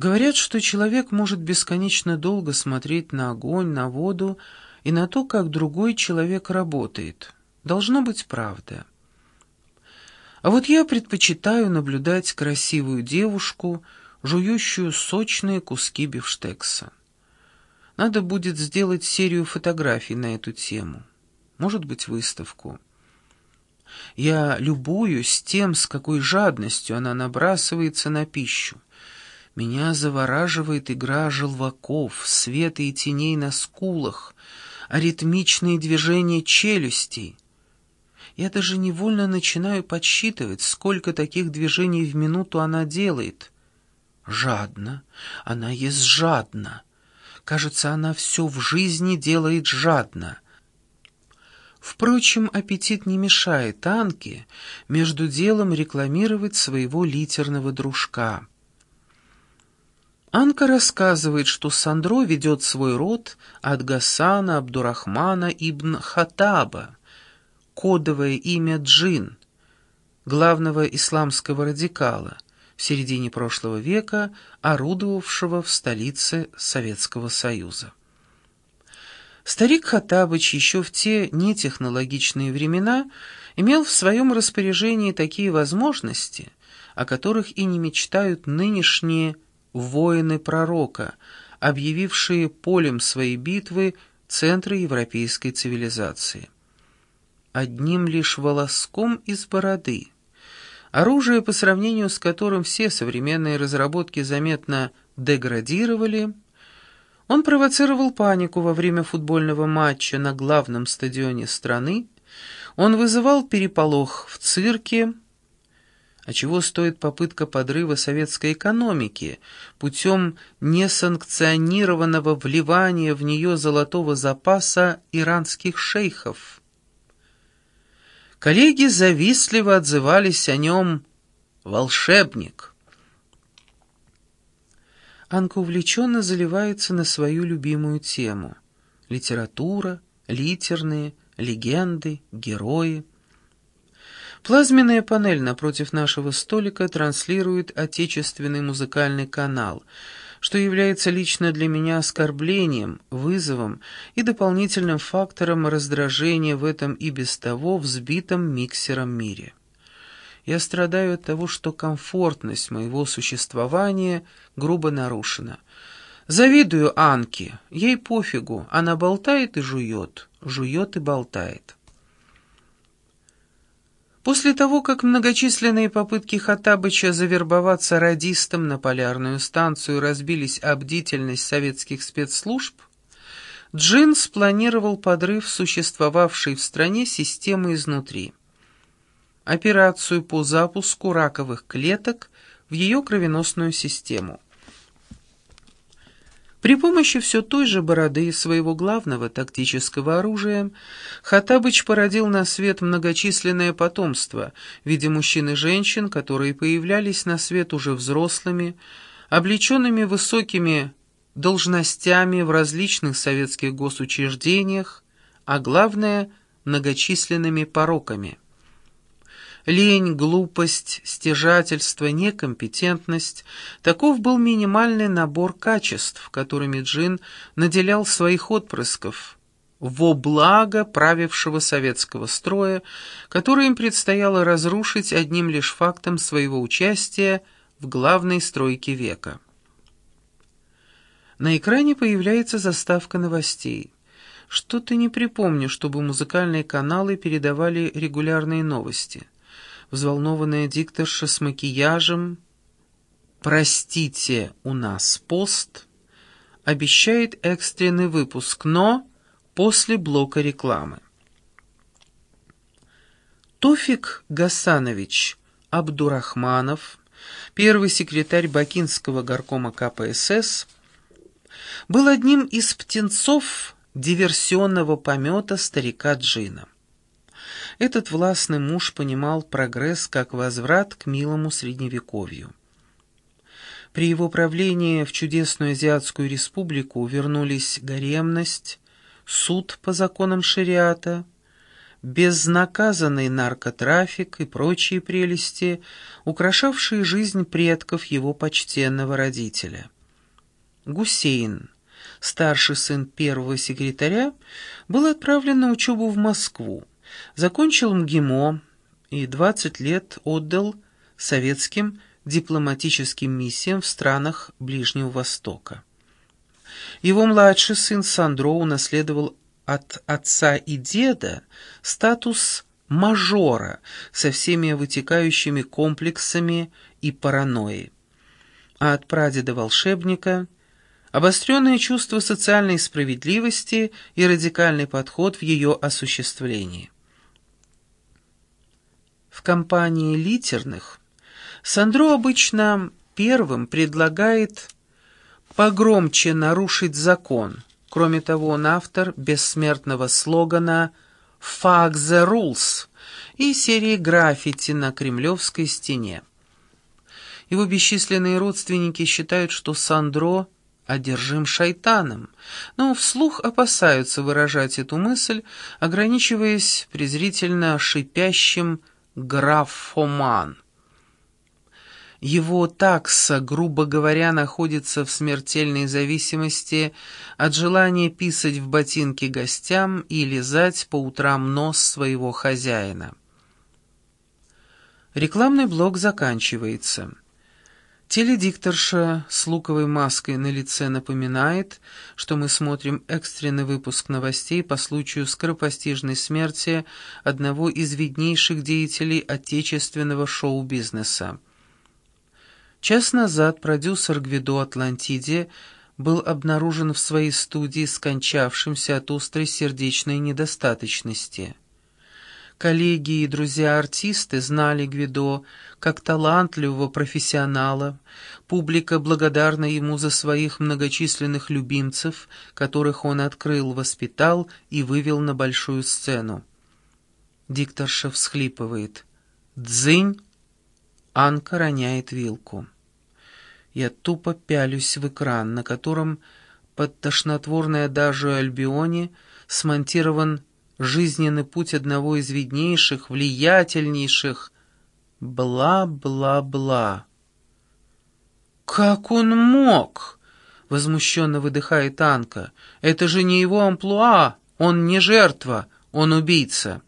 Говорят, что человек может бесконечно долго смотреть на огонь, на воду и на то, как другой человек работает. Должно быть правда. А вот я предпочитаю наблюдать красивую девушку, жующую сочные куски бифштекса. Надо будет сделать серию фотографий на эту тему. Может быть, выставку. Я любуюсь тем, с какой жадностью она набрасывается на пищу. Меня завораживает игра желваков, света и теней на скулах, аритмичные движения челюстей. Я даже невольно начинаю подсчитывать, сколько таких движений в минуту она делает. Жадно. Она есть жадно. Кажется, она все в жизни делает жадно. Впрочем, аппетит не мешает Анке между делом рекламировать своего литерного дружка. Анка рассказывает, что Сандро ведет свой род от Гасана Абдурахмана ибн Хатаба, кодовое имя Джин, главного исламского радикала, в середине прошлого века орудовавшего в столице Советского Союза. Старик Хатабыч еще в те нетехнологичные времена имел в своем распоряжении такие возможности, о которых и не мечтают нынешние воины пророка, объявившие полем своей битвы центры европейской цивилизации. Одним лишь волоском из бороды. Оружие, по сравнению с которым все современные разработки заметно деградировали, он провоцировал панику во время футбольного матча на главном стадионе страны, он вызывал переполох в цирке, а чего стоит попытка подрыва советской экономики путем несанкционированного вливания в нее золотого запаса иранских шейхов? Коллеги завистливо отзывались о нем «волшебник». Анка увлеченно заливается на свою любимую тему — литература, литерные, легенды, герои. Плазменная панель напротив нашего столика транслирует отечественный музыкальный канал, что является лично для меня оскорблением, вызовом и дополнительным фактором раздражения в этом и без того взбитом миксером мире. Я страдаю от того, что комфортность моего существования грубо нарушена. Завидую Анке, ей пофигу, она болтает и жует, жует и болтает. После того, как многочисленные попытки Хаттабыча завербоваться радистом на полярную станцию разбились об бдительность советских спецслужб, Джин спланировал подрыв существовавшей в стране системы изнутри. Операцию по запуску раковых клеток в ее кровеносную систему. При помощи все той же бороды своего главного тактического оружия Хаттабыч породил на свет многочисленное потомство в виде мужчин и женщин, которые появлялись на свет уже взрослыми, облеченными высокими должностями в различных советских госучреждениях, а главное – многочисленными пороками – Лень, глупость, стяжательство, некомпетентность — таков был минимальный набор качеств, которыми Джин наделял своих отпрысков во благо правившего советского строя, который им предстояло разрушить одним лишь фактом своего участия в главной стройке века. На экране появляется заставка новостей. Что-то не припомню, чтобы музыкальные каналы передавали регулярные новости взволнованная дикторша с макияжем «Простите, у нас пост» обещает экстренный выпуск, но после блока рекламы. Тофик Гасанович Абдурахманов, первый секретарь Бакинского горкома КПСС, был одним из птенцов диверсионного помета старика Джина. Этот властный муж понимал прогресс как возврат к милому средневековью. При его правлении в чудесную Азиатскую республику вернулись гаремность, суд по законам шариата, безнаказанный наркотрафик и прочие прелести, украшавшие жизнь предков его почтенного родителя. Гусейн, старший сын первого секретаря, был отправлен на учебу в Москву, закончил МГИМО и 20 лет отдал советским дипломатическим миссиям в странах Ближнего Востока. Его младший сын Сандро унаследовал от отца и деда статус мажора со всеми вытекающими комплексами и паранойей, а от прадеда-волшебника – обостренное чувство социальной справедливости и радикальный подход в ее осуществлении. В компании литерных Сандро обычно первым предлагает погромче нарушить закон. Кроме того, он автор бессмертного слогана «Fuck the rules» и серии граффити на Кремлевской стене. Его бесчисленные родственники считают, что Сандро одержим шайтаном, но вслух опасаются выражать эту мысль, ограничиваясь презрительно шипящим «графоман». Его такса, грубо говоря, находится в смертельной зависимости от желания писать в ботинки гостям и лизать по утрам нос своего хозяина. Рекламный блок заканчивается. Теледикторша с луковой маской на лице напоминает, что мы смотрим экстренный выпуск новостей по случаю скоропостижной смерти одного из виднейших деятелей отечественного шоу-бизнеса. Час назад продюсер Гвидо Атлантиде был обнаружен в своей студии скончавшимся от острой сердечной недостаточности. Коллеги и друзья-артисты знали Гвидо как талантливого профессионала, публика благодарна ему за своих многочисленных любимцев, которых он открыл, воспитал и вывел на большую сцену. Дикторша всхлипывает. «Дзынь!» Анка роняет вилку. Я тупо пялюсь в экран, на котором под тошнотворной адажу Альбионе смонтирован жизненный путь одного из виднейших, влиятельнейших, бла-бла-бла. «Как он мог?» — возмущенно выдыхает Анка. «Это же не его амплуа, он не жертва, он убийца».